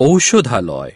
ঔষধালয়।